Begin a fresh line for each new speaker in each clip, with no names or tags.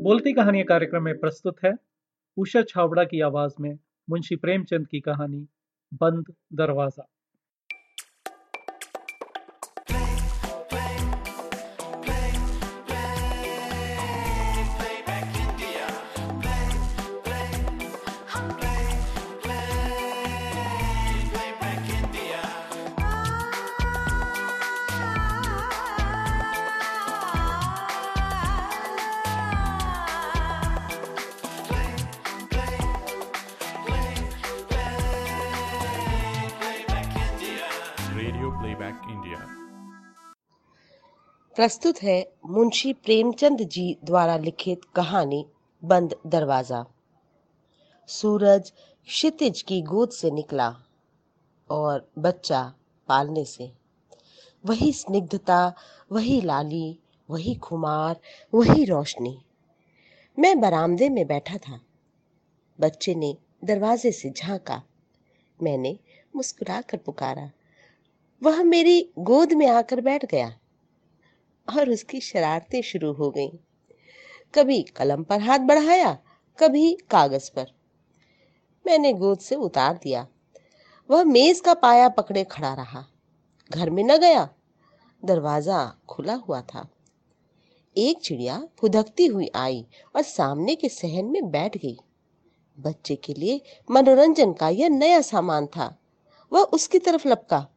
बोलती कहानी कार्यक्रम में प्रस्तुत है। उषा छावड़ा की आवाज़ में मुंशी प्रेमचंद की कहानी, बंद दरवाज़ा।
प्लेबैक इंडिया
प्रस्तुत है मुंशी प्रेमचंद जी द्वारा लिखित कहानी, बंद दरवाज़ा। सूरज क्षितिज की गोद से निकला और बच्चा पालने से। वही स्निग्धता, वही लाली, वही खुमार, वही रोशनी। मैं बरामदे में बैठा था। बच्चे ने दरवाजे से झांका। मैंने मुस्कुरा कर पुकारा। वह मेरी गोद में आकर बैठ गया और उसकी शरारतें शुरू हो गईं। कभी कलम पर हाथ बढ़ाया, कभी कागज़ पर। मैंने गोद से उतार दिया। वह मेज का पाया पकड़े खड़ा रहा। घर में न गया। दरवाज़ा खुला हुआ था। एक चिड़िया फुदकती हुई आई और सामने के सहन में बैठ गई। बच्चे के लिए मनोरंजन का यह नया सामान था। वह उसकी तरफ़ लपका।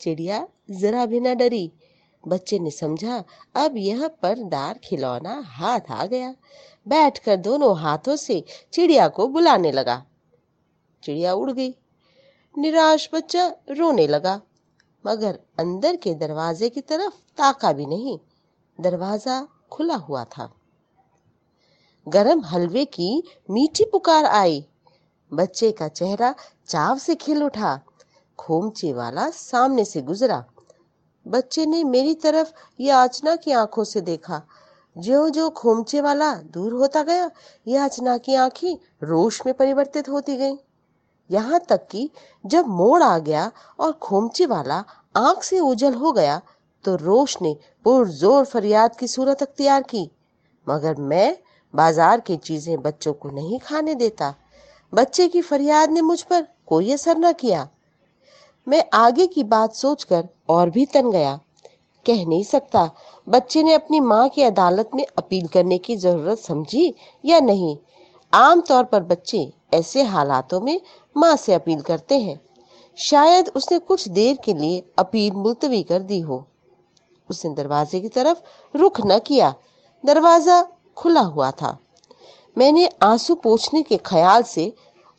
चिड़िया, जरा भी न डरी। बच्चे ने समझा, अब यह परदार खिलौना हाथ आ गया। बैठकर दोनों हाथों से चिड़िया को बुलाने लगा। चिड़िया उड़ गई। निराश बच्चा रोने लगा। मगर अंदर के दरवाजे की तरफ़ ताका भी नहीं। दरवाज़ा खुला हुआ था। गरम हलवे की मीठी पुकार आई। बच्चे का चेहरा चाव से खिल उठा। खोमचे वाला सामने से गुजरा। बच्चे ने मेरी तरफ़ याचना की आँखों से देखा। जो जो खोमचे वाला दूर होता गया, याचना की आँखें रोश में परिवर्तित होती गईं। यहाँ तक कि जब मोड़ आ गया और खोमचे वाला आँख से उजल हो गया तो रोश ने पुरजोर फरियाद की सूरत अख्तियार की। मगर मैं बाज़ार की चीज़ें बच्चों को नहीं खाने देता। बच्चे की फरियाद ने मुझ पर कोई असर न किया। मैं आगे की बात सोचकर और भी तन गया। कह नहीं सकता, बच्चे ने अपनी माँ की अदालत में अपील करने की ज़रूरत समझी या नहीं? आमतौर पर बच्चे ऐसे हालातों में माँ से अपील करते हैं। शायद उसने कुछ देर के लिए अपील मुलतवी कर दी हो। उसने दरवाजे की तरफ़ रुख न किया। दरवाज़ा खुला हुआ था। मैंने आँसू पोछने के ख्याल से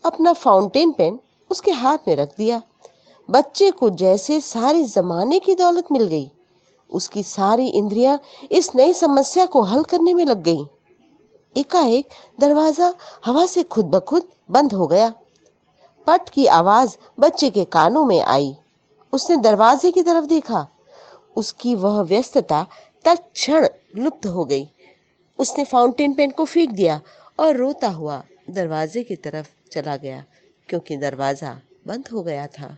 अपना फाउंटेन पेन उसके हाथ में रख दिया। बच्चे को जैसे सारी जमाने की दौलत मिल गई। उसकी सारी इंद्रियाँ इस नई समस्या को हल करने में लग गई। एकाएक दरवाज़ा हवा से खुद ब खुद बंद हो गया। पट की आवाज़ बच्चे के कानों में आई। उसने दरवाजे की तरफ़ देखा। उसकी वह व्यस्तता तत्क्षण लुप्त हो गई। उसने फाउंटेन पेन को फेंक दिया और रोता हुआ दरवाजे की तरफ़ चला गया, क्योंकि दरवाज़ा बंद हो गया था।